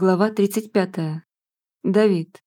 Глава 35. Давид.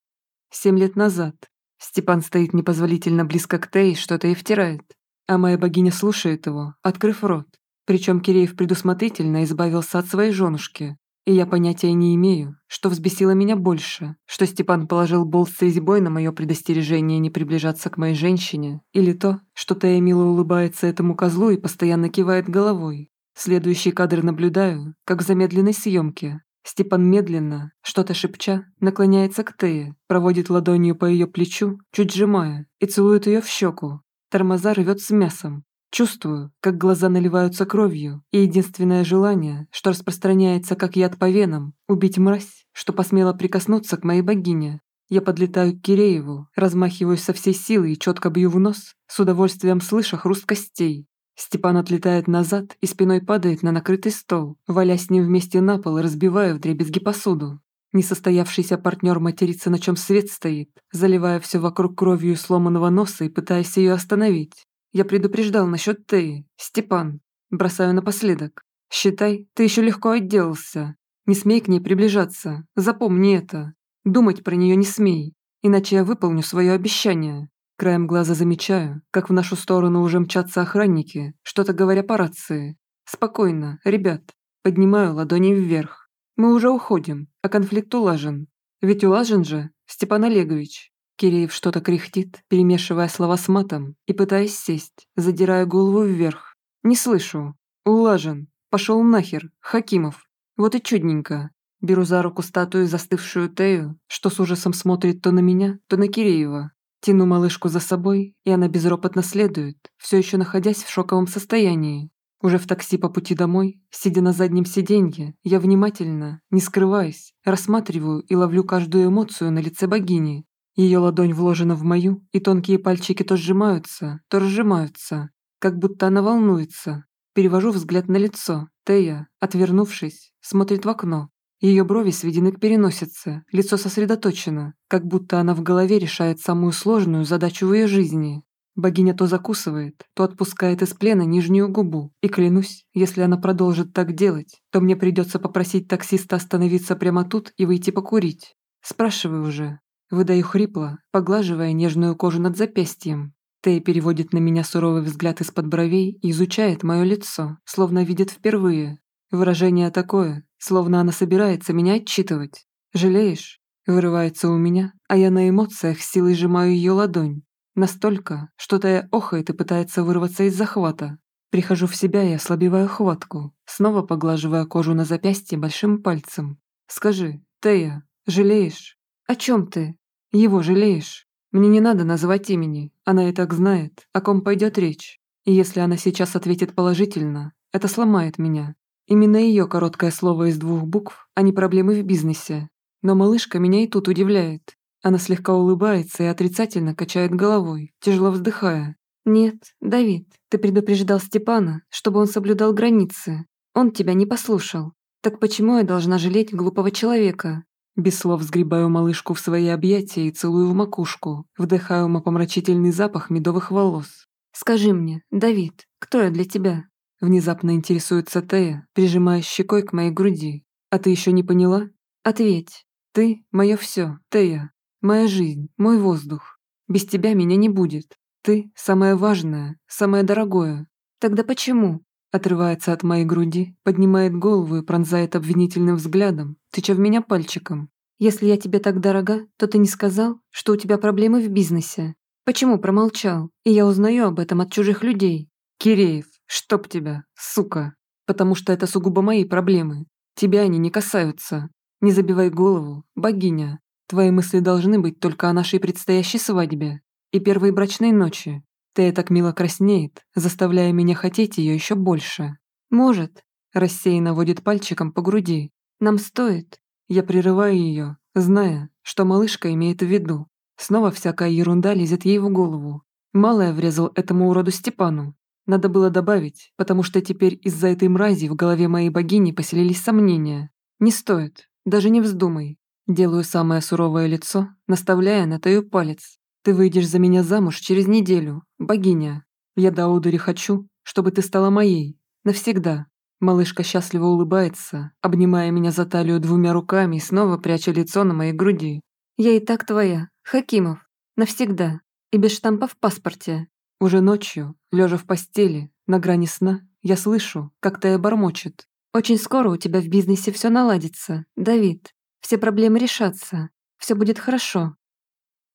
Семь лет назад. Степан стоит непозволительно близко к Тей, что-то и втирает. А моя богиня слушает его, открыв рот. Причем Киреев предусмотрительно избавился от своей женушки. И я понятия не имею, что взбесило меня больше, что Степан положил болт с резьбой на мое предостережение не приближаться к моей женщине, или то, что Тея мило улыбается этому козлу и постоянно кивает головой. Следующий кадр наблюдаю, как в замедленной съемке, Степан медленно, что-то шепча, наклоняется к Тее, проводит ладонью по ее плечу, чуть сжимая, и целует ее в щеку. Тормоза рвет с мясом. Чувствую, как глаза наливаются кровью, и единственное желание, что распространяется как яд по венам, убить мразь, что посмела прикоснуться к моей богине. Я подлетаю к Кирееву, размахиваюсь со всей силы и четко бью в нос, с удовольствием слыша хруст костей, Степан отлетает назад и спиной падает на накрытый стол, валясь с ним вместе на пол и разбивая вдребезги посуду. Несостоявшийся партнер матерится, на чем свет стоит, заливая все вокруг кровью сломанного носа и пытаясь ее остановить. Я предупреждал насчет Теи. Степан. Бросаю напоследок. Считай, ты еще легко отделался. Не смей к ней приближаться. Запомни это. Думать про нее не смей. Иначе я выполню свое обещание. Краем глаза замечаю, как в нашу сторону уже мчатся охранники, что-то говоря по рации. «Спокойно, ребят». Поднимаю ладони вверх. «Мы уже уходим, а конфликт улажен. Ведь улажен же, Степан Олегович». Киреев что-то кряхтит, перемешивая слова с матом и пытаясь сесть, задирая голову вверх. «Не слышу. Улажен. Пошел нахер, Хакимов. Вот и чудненько». Беру за руку статую застывшую Тею, что с ужасом смотрит то на меня, то на Киреева. Тяну малышку за собой, и она безропотно следует, все еще находясь в шоковом состоянии. Уже в такси по пути домой, сидя на заднем сиденье, я внимательно, не скрываясь, рассматриваю и ловлю каждую эмоцию на лице богини. Ее ладонь вложена в мою, и тонкие пальчики то сжимаются, то разжимаются, как будто она волнуется. Перевожу взгляд на лицо. Тея, отвернувшись, смотрит в окно, ее брови сведены к переносице, лицо сосредоточено, как будто она в голове решает самую сложную задачу в ее жизни. Богиня то закусывает, то отпускает из плена нижнюю губу. И клянусь, если она продолжит так делать, то мне придется попросить таксиста остановиться прямо тут и выйти покурить. Спрашиваю уже. Выдаю хрипло, поглаживая нежную кожу над запястьем. Тея переводит на меня суровый взгляд из-под бровей и изучает мое лицо, словно видит впервые. Выражение такое, словно она собирается меня отчитывать. «Жалеешь?» Вырывается у меня, а я на эмоциях силой сжимаю ее ладонь. Настолько, что Тая охает и пытается вырваться из захвата. Прихожу в себя и ослабеваю хватку, снова поглаживая кожу на запястье большим пальцем. «Скажи, Тея, жалеешь?» «О чем ты?» «Его жалеешь?» «Мне не надо называть имени, она и так знает, о ком пойдет речь. И если она сейчас ответит положительно, это сломает меня. Именно ее короткое слово из двух букв, а не проблемы в бизнесе. Но малышка меня и тут удивляет. Она слегка улыбается и отрицательно качает головой, тяжело вздыхая. «Нет, Давид, ты предупреждал Степана, чтобы он соблюдал границы. Он тебя не послушал. Так почему я должна жалеть глупого человека?» Без слов сгребаю малышку в свои объятия и целую в макушку, вдыхаю умопомрачительный запах медовых волос. «Скажи мне, Давид, кто я для тебя?» Внезапно интересуется Тея, прижимая щекой к моей груди. «А ты еще не поняла? Ответь. Ты – мое все, Тея. Моя жизнь, мой воздух. Без тебя меня не будет. Ты – самое важное, самое дорогое. Тогда почему?» Отрывается от моей груди, поднимает голову и пронзает обвинительным взглядом, тыча в меня пальчиком. «Если я тебе так дорога, то ты не сказал, что у тебя проблемы в бизнесе. Почему промолчал? И я узнаю об этом от чужих людей. Киреев, «Чтоб тебя, сука! Потому что это сугубо мои проблемы. Тебя они не касаются. Не забивай голову, богиня. Твои мысли должны быть только о нашей предстоящей свадьбе и первой брачной ночи. Ты так мило краснеет, заставляя меня хотеть ее еще больше. Может, рассеянно водит пальчиком по груди. Нам стоит. Я прерываю ее, зная, что малышка имеет в виду. Снова всякая ерунда лезет ей в голову. Малая врезал этому уроду Степану. Надо было добавить, потому что теперь из-за этой мрази в голове моей богини поселились сомнения. Не стоит, даже не вздумай. Делаю самое суровое лицо, наставляя на Таю палец. Ты выйдешь за меня замуж через неделю, богиня. Я до одури хочу, чтобы ты стала моей. Навсегда. Малышка счастливо улыбается, обнимая меня за талию двумя руками и снова пряча лицо на моей груди. «Я и так твоя, Хакимов. Навсегда. И без штампа в паспорте». Уже ночью, лежа в постели, на грани сна, я слышу, как Тая бормочет. «Очень скоро у тебя в бизнесе все наладится, Давид. Все проблемы решатся. Все будет хорошо.